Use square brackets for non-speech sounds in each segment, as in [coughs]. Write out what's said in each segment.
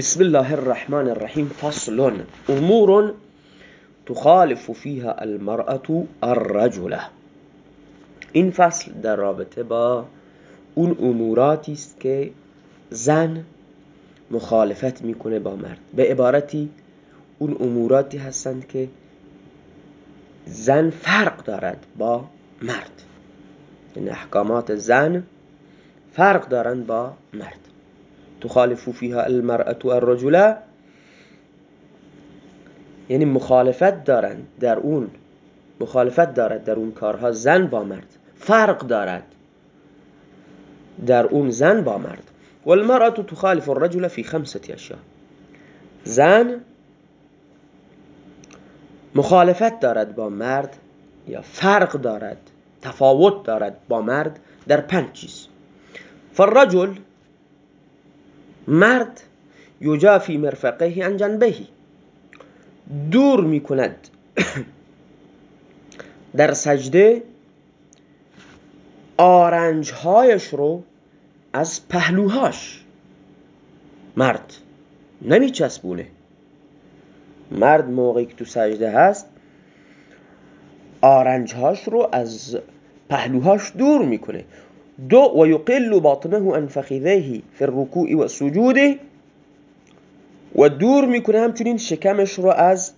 بسم الله الرحمن الرحیم فصل امور تخالف فيها المرأة الرجل این فصل در رابطه با اون اموراتی است که زن مخالفت می‌کنه با مرد به عبارتی اون اموراتی هستند که زن فرق دارد با مرد این احکامات زن فرق دارند با مرد تخالف فيها المرأة الرجل یعنی مخالفت دارند در اون مخالفت دارد در اون کارها. زن با مرد فرق دارد در اون زن با مرد. والمرأة تخالف الرجل في خمسة اشیاء زن مخالفت دارد با مرد یا فرق دارد تفاوت دارد با مرد در پنج چیز. فالرجل مرد یجافی مرفقه عن جنبهی. دور می کند [coughs] در سجده آرنجهایش رو از پهلوهاش. مرد نمی چسبونه مرد موقعی که تو سجده هست آرنجهاش رو از پهلوهاش دور می‌کنه. دو و یقل باطنه عن فخذیه فی الرکوع و سجود و دور می‌کنه همچنین شکمش رو از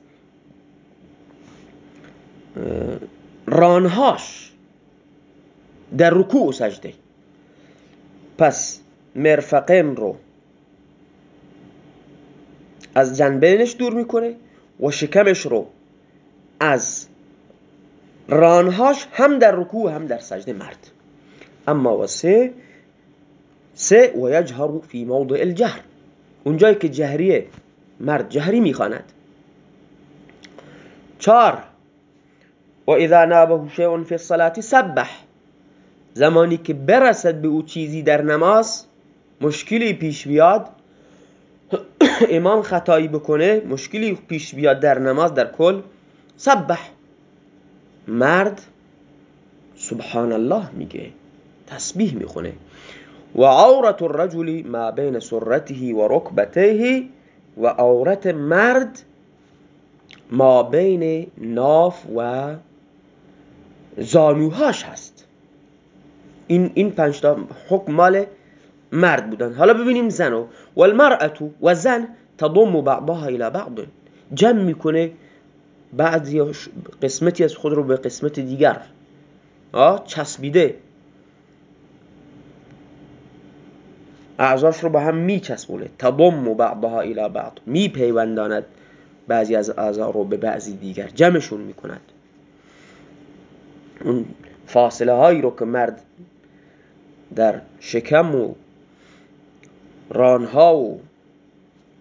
رانهاش در رکوع و سجده. پس مرفقین رو از جنبینش دور می‌کنه و شکمش رو از رانهاش هم در رکوع هم در سجده مرد. اما و سه سه و یجهر فی موضع الجهر. اونجایی که جهریه مرد جهری می‌خواند. چار و اذا نابه شیء فی الصلاة سبح. زمانی که برسد به او چیزی در نماز مشکلی پیش بیاد [coughs] امام خطایی بکنه مشکلی پیش بیاد در نماز در کل سبح. مرد سبحان الله میگه. تسبیح می‌خونه. و عورت الرجل ما بین سرته و رکبته و عورت مرد ما بین ناف و زانوهاش هست. این این پنج تا حکم مال مرد بودن. حالا ببینیم زنو. و المرأة و زن تضم بعضها الى بعض. جمع می‌کنه بعضی قسمتی از خود رو به قسمت دیگر. آه چسبیده. اعضاش رو به هم میچسبونه. تضم بعضها الى بعض. میپیونداند بعضی از اعضا رو به بعضی دیگر. جمعشون می‌کند. اون فاصله هایی رو که مرد در شکم و رانها و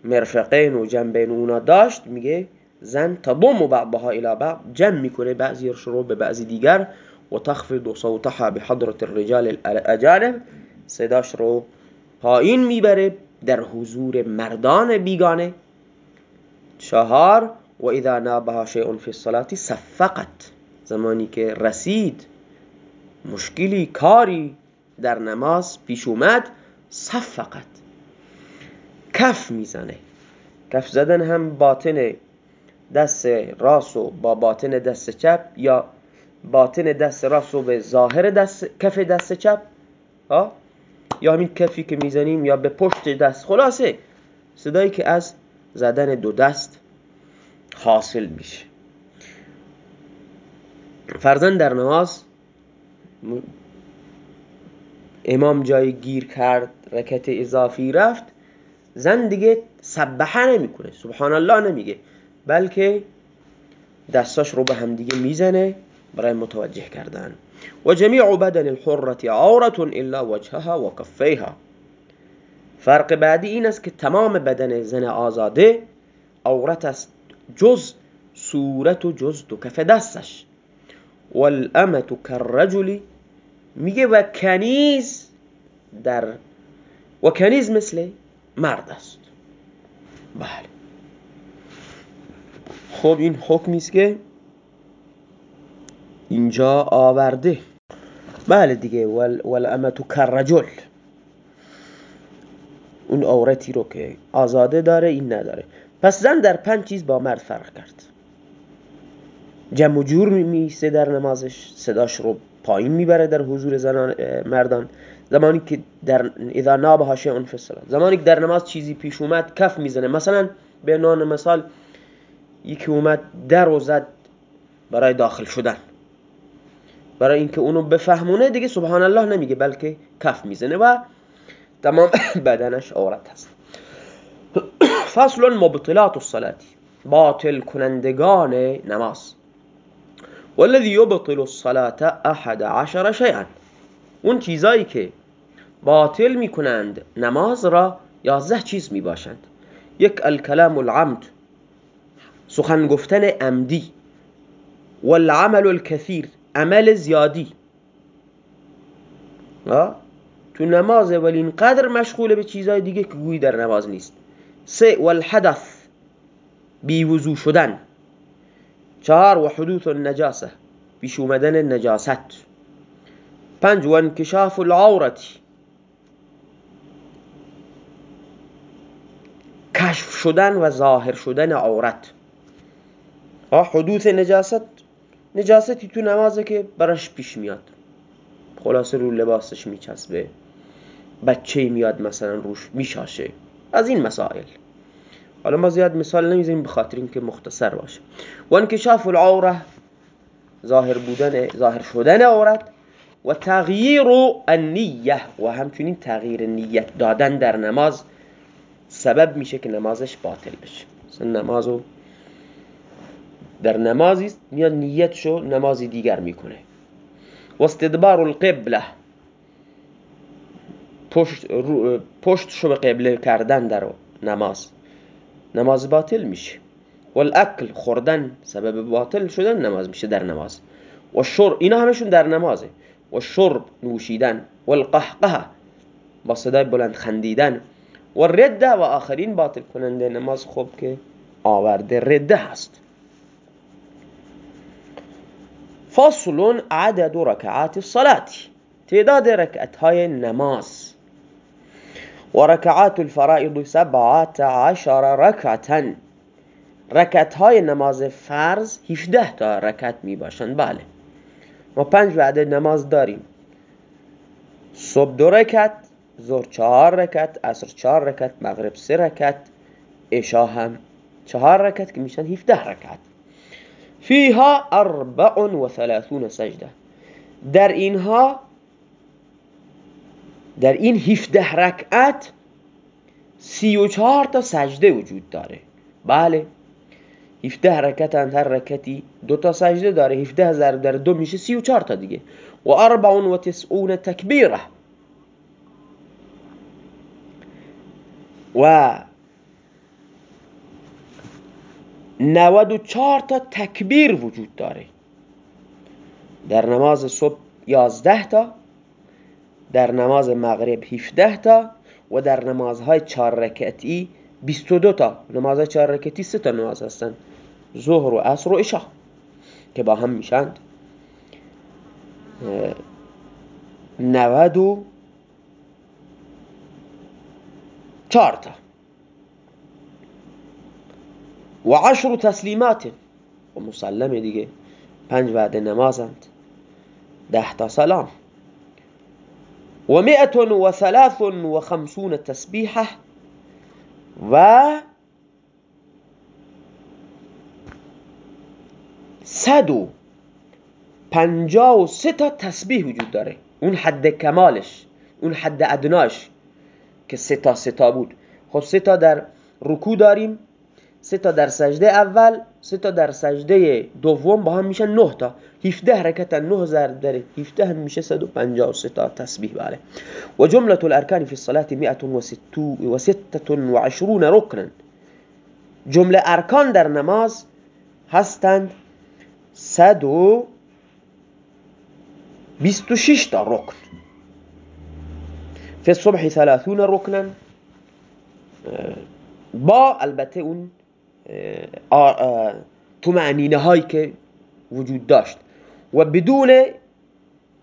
مرفقین و جنبین اونا داشت میگه زن تضم بعضها الى بعض. جمع می‌کنه بعضی رو به بعضی دیگر. و تخفض صوتها بحضرة الرجال الاجانب صداش رو پایین می‌بره در حضور مردان بیگانه. چهار و اذا نابها شیء فی الصلاة صفقت. زمانی که رسید مشکلی کاری در نماز پیش اومد صفقت. کف می‌زنه. کف زدن هم باطن دست راست و با باطن دست چپ یا باطن دست راست و به ظاهر دست کف دست چپ؟ ها؟ یا همین کفی که می‌زنیم یا به پشت دست. خلاصه صدایی که از زدن دو دست حاصل میشه. فرزن در نماز امام جای گیر کرد رکت اضافی رفت. زن دیگه سبحه نمی‌کنه سبحان الله نمیگه بلکه دستاش رو به هم دیگه می‌زنه برای متوجه کردن. و جمیع بدن الحرة عورة الا وجهها و کفیها فرق بعدی این است که تمام بدن زن آزاده عورت است جز صورت و جز دو کف دستش. والامة كالرجل میگه و کنیز در و کنیز مثل مرد است. بله. خب این حکمی است که اینجا آورده. بله دیگه والامة كالرجل اون عورتی رو که آزاده داره این نداره. پس زن در پنج چیز با مرد فرق کرد. جمع و جور میسته در نمازش صداش رو پایین می‌بره در حضور زنان مردان. زمانی که در اذا نابها شیء فی الصلاه زمانی که در نماز چیزی پیش اومد کف می‌زنه. مثلا به نان مثال یکی اومد در و زد برای داخل شدن. برای اینکه اونو بفهمونه دیگه سبحان الله نمیگه بلکه کف می‌زنه و تمام [coughs] بدنش عورت هست [coughs] فصل مبطلات الصلاة باطل کنندگان نماز. والذي يبطل الصلاة احد عشر شيئا اون چیزایی که باطل می‌کنند نماز را یازده چیز می‌باشند. یک الکلام العمد سخن گفتن عمدی. والعمل الكثير عمل زیادی. تو نمازه ولی اینقدر مشغول به چیزای دیگه که گویی در نماز نیست. سه والحدث بیوزو شدن. چهار و حدوث النجاسه پیش اومدن نجاست. پنج و انکشاف العورتی کشف شدن و ظاهر شدن عورت. حدوث نجاست؟ نجاستی تو نمازه که براش پیش میاد. خلاصه رو لباسش میچسبه. بچه میاد مثلا روش میشاشه. از این مسائل. حالا ما زیاد مثال نمی‌زنیم بخاطر اینکه مختصر باشه. و انکشاف العوره ظاهر بودن ظاهر شدن عورت. و تغییر النیه و همچنین تغییر نیت دادن در نماز. سبب میشه که نمازش باطل بشه. نمازو در نمازی میاد نیتشو نمازی دیگر می‌کنه. و استدبار القبله پشت پشتشو به قبله کردن در نماز. نماز باطل میشه. والاکل خوردن سبب باطل شدن نماز میشه در نماز. و شرب اینا همشون در نمازه. و شرب نوشیدن. والقهقه با صدای بلند خندیدن. و رده و آخرین باطل کننده نماز خوب که آورده رده هست. فصل عدد ركعات الصلاة. تعداد ركعت های نماز و ركعات الفرائض سبعة عشر ركعتا رکعت های نماز فرض 17 تا رکعت می باشند. بله. ما پنج وعده نماز داریم. صبح دو رکعت ظهر چهار رکعت عصر چهار رکعت مغرب سه رکعت عشا هم چهار رکعت که میشن 17 رکعت. فیها اربع و ثلاثون سجده. در اینها در این 17 رکعت سی و چهار تا سجده وجود داره. بله. 17 رکعت هر رکعتی دو تا سجده داره. 17 هزار در دو میشه 34 تا دیگه. و اربع و تسعون تکبیره. و 94 تا تکبیر وجود داره. در نماز صبح 11 تا در نماز مغرب 17 تا و در نمازهای چهار رکعتی 22 تا. نمازهای چهار رکعتی 3 تا نماز هستن. ظهر و عصر و عشا که با هم میشند. 94 تا. و عشر تسلیمات. و مسلمه دیگه. پنج وعده نمازند. ده تا سلام. و مئت و ثلاث و خمسون تسبیحه. و صد و پنجا و سه تا تسبیح وجود داره. اون حد کمالش اون حد ادناش که سه تا سه تا بود. خب سه در رکو داریم. سه تا در سجده اول سه تا در سجده دوم با هم میشن 9 تا. 17 حرکت 9 ضرب در 17 هم میشه 153 تا تسبیح بله. و جمله الارکان فی الصلاه 126 رکنا جمله ارکان در نماز هستند 126 تا رکن. فی الصبح 30 رکنا با البته اون تو معنینه هایی که وجود داشت. و بدون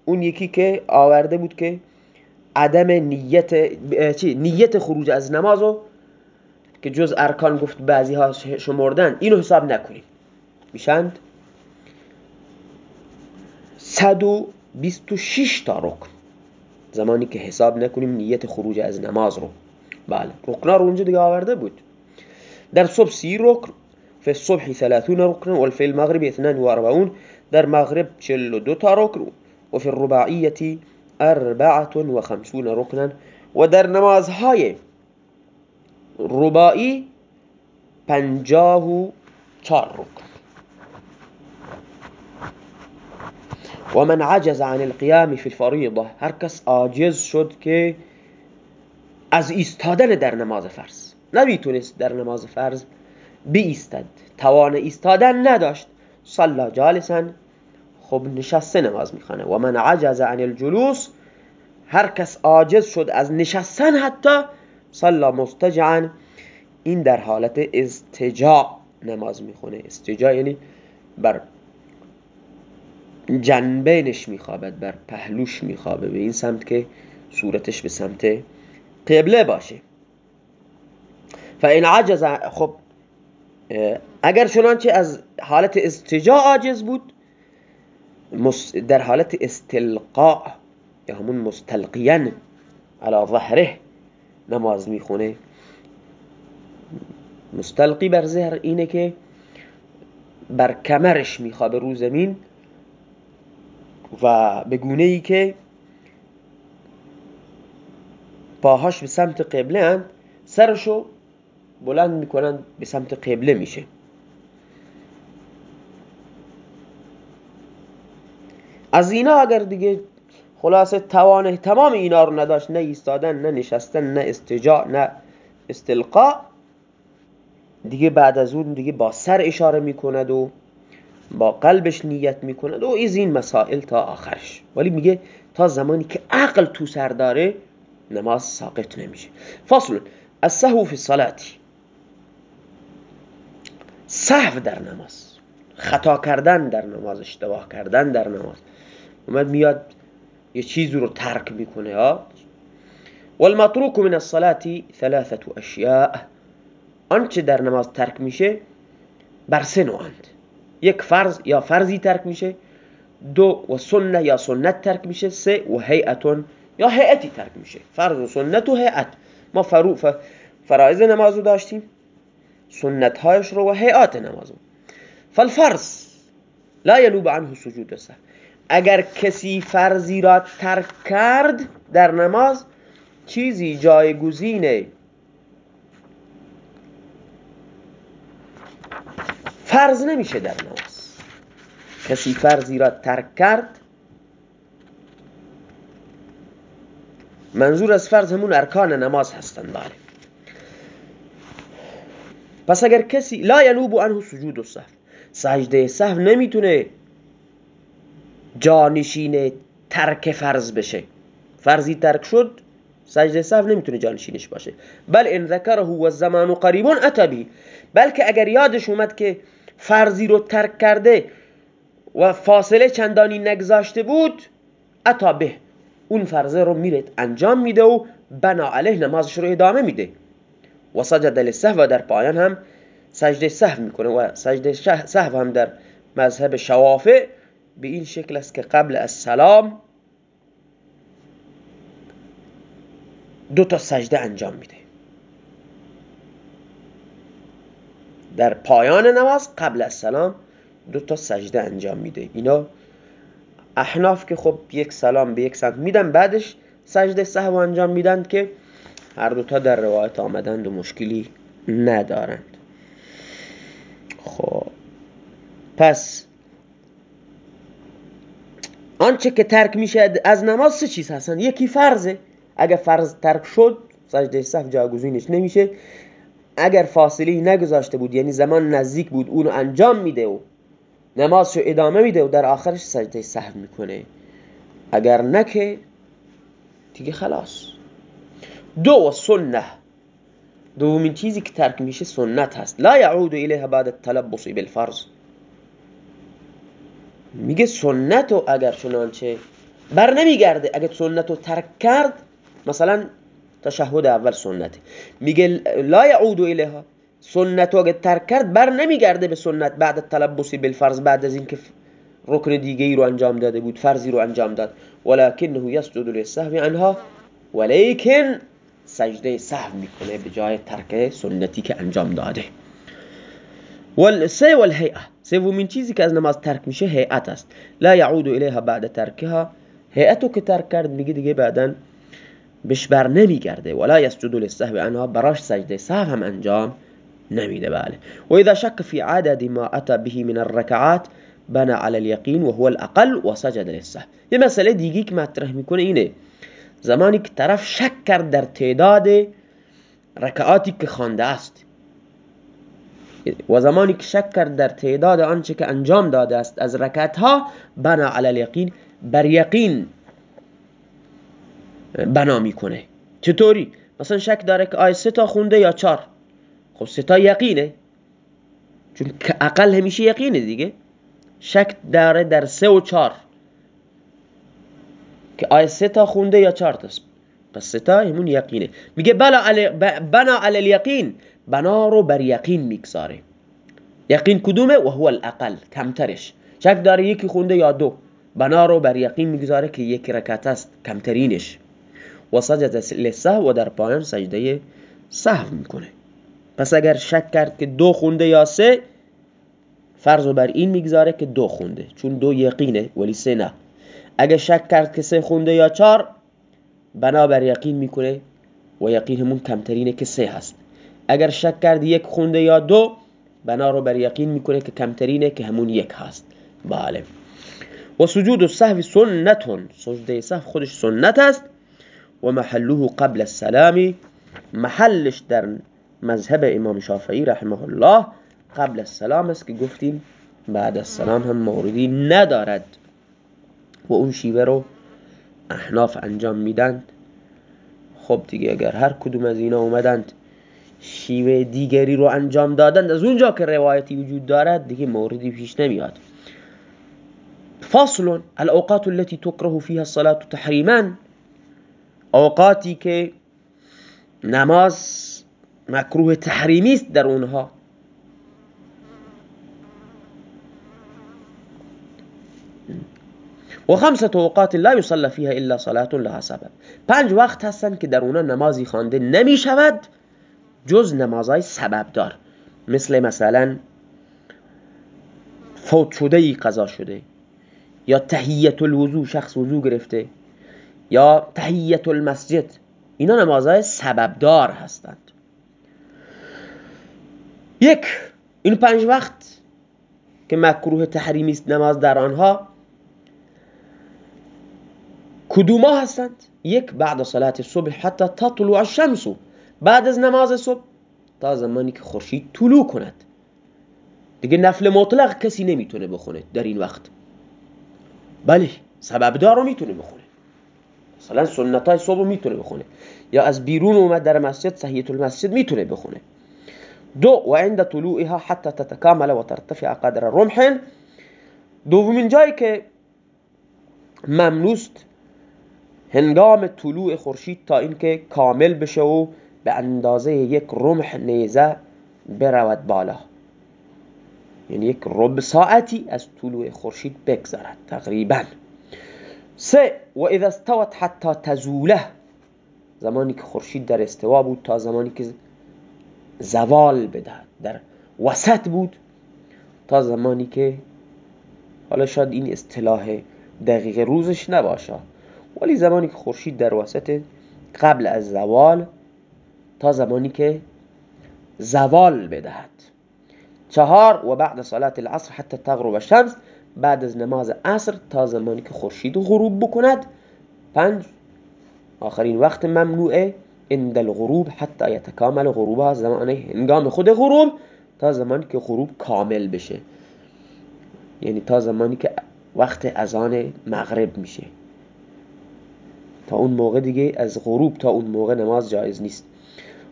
اون یکی که آورده بود که عدم نیت چی؟ نیت خروج از نمازو که جز ارکان گفت بعضی ها شمردن اینو حساب نکنیم. میشند؟ 126 تا رکن. زمانی که حساب نکنیم نیت خروج از نماز رو. بله. رکنا رو اونجا دیگه آورده بود. در صبح سی رکن فی الصبح 30 رکن و فی المغرب 42 در مغرب 42 تا رکن و فی الرباعیه 54 رکنا و در نمازهای رباعی 54 رکن. و من عجز عن القيام في الفريضة هر کس عاجز شد که از ایستادن در نماز فرض. نمی‌تونست در نماز فرض بیستد. توان ایستادن نداشت. صلا جالسا خب نشسته نماز می‌خوانه. و من عجز عن الجلوس. هر کس عاجز شد از نشستن حتی. صلا مستجعا این در حالت استجاع نماز می‌خونه. استجاع یعنی بر جنبینش میخوابد بر پهلوش میخوابه. به این سمت که صورتش به سمت قبله باشه. فاین عجز خب اگر چنانچه از حالت استجاع عاجز بود در حالت استلقاء یا همون مستلقیان علی ظهره نماز می‌خونه. مستلقی بر زهر اینه که بر کمرش میخوابه رو زمین و به گونه ای که پاهاش به سمت قبله اند سرشو بلند می‌کنن به سمت قبله میشه. از اینا اگر دیگه خلاصه توانه تمام اینا رو نداشت نه ایستادن نه نشستن نه استجاع نه استلقاء دیگه بعد از اون دیگه با سر اشاره می‌کند و با قلبش نیت می‌کند و از این مسائل تا آخرش. ولی میگه تا زمانی که عقل تو سر داره نماز ساقط نمیشه. فصل السهو فی الصلاة. سهو در نماز. خطا کردن در نماز اشتباه کردن در نماز. اومد میاد یه چیزی رو ترک می‌کنه ها. والمتروك من الصلاة ثلاثة اشیاء آنچه در نماز ترک میشه بر سه نوعند یک فرض یا فرضی ترک میشه دو و سنه یا سنت ترک میشه سه و هیئتون یا هیئتی ترک میشه. فرض و سنت و هیئت. ما فرائض نمازو داشتیم. سنت هایش رو و هیئات نمازو فالفرض لا ينوب عنه سجود سه. اگر کسی فرضی را ترک کرد در نماز چیزی جایگزین فرض نمیشه در نماز. کسی فرضی را ترک کرد منظور از فرض همون ارکان نماز هستند بله. پس اگر کسی لا ینوب عنه سجود السهو سجده سهو نمی‌تونه جانشین ترک فرض بشه. فرضی ترک شد سجده سهو نمی‌تونه جانشینش باشه. بل ان ذکره و الزمان قریب اتبی. بلکه اگر یادش اومد که فرضی رو ترک کرده و فاصله چندانی نگذاشته بود اتا به اون فرضه رو میره انجام میده و بنا علیه نمازش رو ادامه میده. و سجد للسهو در پایان هم سجده سهو می‌کنه و سجده سهو هم در مذهب شوافع به این شکل است که قبل از سلام دو تا سجده انجام میده. در پایان نماز قبل از سلام دو تا سجده انجام میده. اینا احناف که خب یک سلام به یک سمت میدن بعدش سجده سهو انجام میدن که هر دوتا در روایت آمدند و مشکلی ندارند. خب. پس آنچه که ترک میشه از نماز سه چیز هستن. یکی فرضه. اگر فرض ترک شد سجده سهو جاگزینش نمیشه. اگر فاصله نگذاشته بود یعنی زمان نزدیک بود اونو انجام میده و نمازشو ادامه میده و در آخرش سجده سهو می‌کنه. اگر نکه دیگه خلاص. دو و سنه دومین چیزی که ترک میشه سنت هست. لا یعود الیها بعد التلبس بالفرض. میگه سنت اگر چنانچه بر نمیگرده اگر سنت رو ترک کرد مثلا تشهد اول سنته. میگه لا یعود الیها سنت اگه ترک کرد بر نمیگرده به سنت بعد تلبسی بالفرض بعد از اینکه رکن دیگه ای رو انجام داده بود فرضی رو انجام داد. ولکنه یسجد للسهو عنها ولیکن سجده سهو می‌کنه به جای ترک سنتی که انجام داده. والسه والهیئه سومین چیزی که از نماز ترک میشه هیئت است. لا یعود الیها بعد ترکها. هیئتو که ترک کرد میگه دیگه بعدا بهش بر نمیگرده. ولا یسجد للسهو عنها. براش سجده سهو هم انجام نمیده. بله. و اذا شک فی عدد ما اتى به من الركعات بنا على اليقين وهو الاقل وسجد للسهو. یه مسئله دیگی که مطرح می‌کنه اینه. زمانی که طرف شک کرد در تعداد رکعاتی که خوانده است. و زمانی که شک کرد در تعداد آنچه که انجام داده است از رکعت ها بنا علی الیقین بر یقین بنا می‌کنه. چطوری؟ مثلا شک داره که آیا سه تا خونده یا چار خب سه تا یقینه. چون اقل همیشه یقینه دیگه. شک داره در سه و چار که آیا سه تا خونده یا چهار تا؟ پس سه تا همون یقینه. میگه بلا علی بنا علی الیقین بنا رو بر یقین می‌گذاره. یقین کدومه؟ و هو الاقل کمترش. شک داره یکی خونده یا دو. بنا رو بر یقین می‌گذاره که یک رکعت است کمترینش. و سجد لسهو و در پایان سجده سهو می‌کنه. پس اگر شک کرد که دو خونده یا سه فرض بر این می‌گذاره که دو خونده. چون دو یقینه ولی سه نه. اگه شک کرد که سه خونده یا چار بنابر یقین می‌کنه و یقین همون کمترینه که سه هست. اگر شک کرد یک خونده یا دو بنا رو بر یقین می‌کنه که کمترینه که همون یک هست. بله. و سجود السهو سنتون. سجده سهو خودش سنت است. و محله قبل السلام محلش در مذهب امام شافعی رحمه الله قبل السلام است که گفتیم بعد السلام هم موردی ندارد. و اون شیوه رو احناف انجام میدند خب دیگه اگر هر کدوم از اینا اومدند شیوه دیگری رو انجام دادند از اونجا که روایتی وجود دارد دیگه موردی پیش نمیاد. فاصل الاوقات التي تكره فيها الصلاة تحریما. اوقاتی که نماز مکروه تحریمی است در اونها. و خمسه اوقات لا يصلى فيها الا صلاه لها سبب. پنج وقت هستن که در اونا نمازی خوانده نمی شود جز نمازهای سبب دار مثل مثلا فوت شده ای قضا شده. یا تهیت الوضو شخص وضو گرفته. یا تهیت المسجد اینا نمازهای سبب دار هستند. یک این پنج وقت که مکروه تحریمی است نماز در آنها کدوما هستند؟ یک بعد صلات صبح حتی تطلع الشمس. بعد از نماز صبح تا زمانی که خورشید طلوع کند. دیگه نفل مطلق کسی نمی‌تونه بخونه در این وقت. بله سبب دارو می‌تونه بخونه. مثلا سنت های صبح می‌تونه بخونه. یا از بیرون اومد در مسجد صحیت المسجد می‌تونه بخونه. دو و عند طلوعها حتى تتكامل و ترتفع قدر رمح. دومین جایی که ممنوست هنگام طلوع خورشید تا اینکه کامل بشه و به اندازه یک رمح نیزه برود بالا. یعنی یک رب ساعتی از طلوع خورشید بگذرد تقریبا. سه و اذا استوت حتی تزوله. زمانی که خورشید در استوا بود تا زمانی که زوال بدهد. در وسط بود تا زمانی که حالا شاید این اصطلاح دقیق روزش نباشه. ولی زمانی که خورشید در وسط قبل از زوال تا زمانی که زوال بدهد. چهار و بعد صلات العصر حتی تغرب الشمس بعد از نماز عصر تا زمانی که خورشید غروب بکند. پنج آخرین وقت ممنوعه عند الغروب حتی یتکامل غروبها زمان هنگام خود غروب تا زمانی که غروب کامل بشه. یعنی تا زمانی که وقت اذان مغرب میشه. تا اون موقع دیگه از غروب تا اون موقع نماز جایز نیست.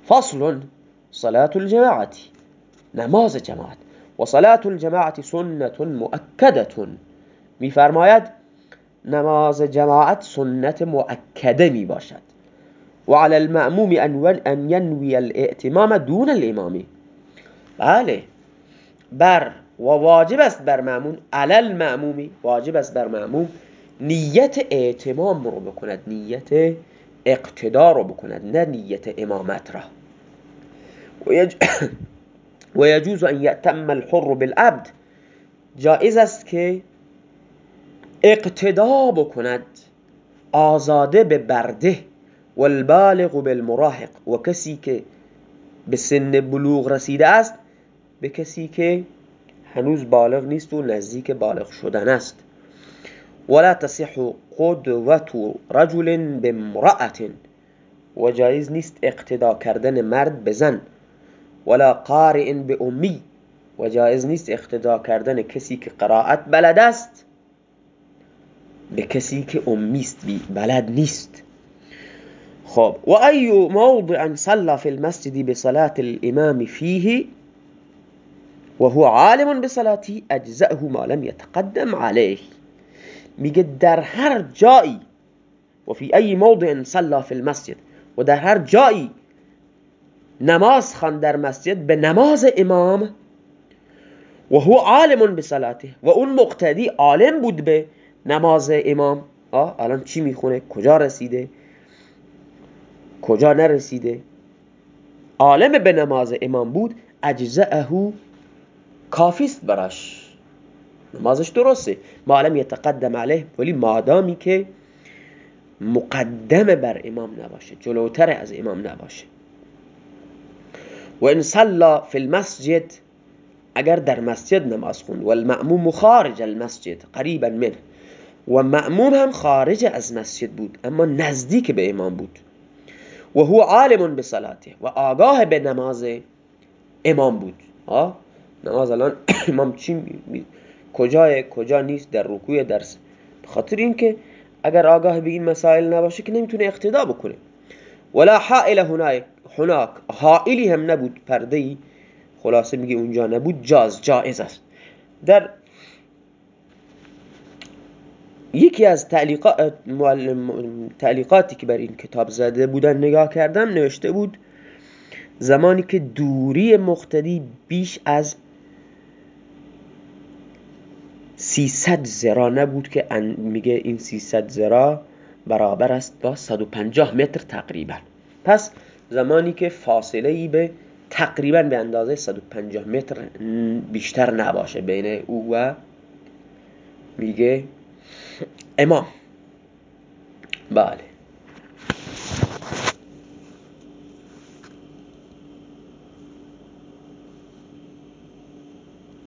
فصل صلاة الجماعتی نماز جماعت. و صلاة الجماعت سنت مؤکدت میفرماید نماز جماعت سنت مؤکده می باشد وعلى المأموم أن ينوي الائتمام دون الإمام بله. بر و واجب است بر مأمون. علل المأمومی واجب است بر مأموم. نیت اعتمام رو بکند نیت اقتدا رو بکند نه نیت امامت را. و [coughs] یجوز ان یتم الحر بالعبد. جائز است که اقتدا بکند آزاده به برده والبالغ بالمراهق. و کسی که به سن بلوغ رسیده است به کسی که هنوز بالغ نیست و نزدیک بالغ شدن است. ولا تصح قدوة رجل بامرأة. و جایز نیست اقتدا کردن مرد به زن ولا قارئ به امی و جایز نیست اقتدا کردن بلد است کسی که امیست بلد نیست. خب و ای موضع صلى في المسجد بصلاة الامام فيه وهو عالم بصلاته اجزأه ما لم يتقدم عليه میگه در هر جایی و فی ای موضع صلى في المسجد و در هر جایی نماز خان در مسجد به نماز امام و هو عالم بصلاته و اون مقتدی عالم بود به نماز امام. آه الان چی می‌خونه؟ کجا رسیده؟ کجا نرسیده؟ عالم به نماز امام بود اجزعه کافیست براش. نمازش درسته. معلم یتقدم علیه ولی مادامی که مقدم بر امام نباشه جلوتر از امام نباشه. و ان صلى فی المسجد اگر در مسجد نماز خوند. و المأموم خارج المسجد قریبا منه. و مأموم هم خارج از مسجد بود اما نزدیک به امام بود. و هو عالم بصلاته و آگاه به نماز امام بود. ها نماز الان [coughs] امام چی کجای کجا نیست در رکوع درس. خاطر اینکه اگر آگاه به این مسائل نباشه که نمی‌تونه اقتدا بکنه. ولا حائل هناك حائلی هم نبود پرده ای خلاصه میگه اونجا نبود جاز جائز است. در یکی از تعلیقات تعلیقاتی که بر این کتاب زده بودن نگاه کردم نوشته بود زمانی که دوری مقتدی بیش از 300 زرا. نبود که میگه این 300 زرا برابر است با 150 متر تقریبا. پس زمانی که فاصله ای به تقریبا به اندازه 150 متر بیشتر نباشه بین او و میگه امام. بله.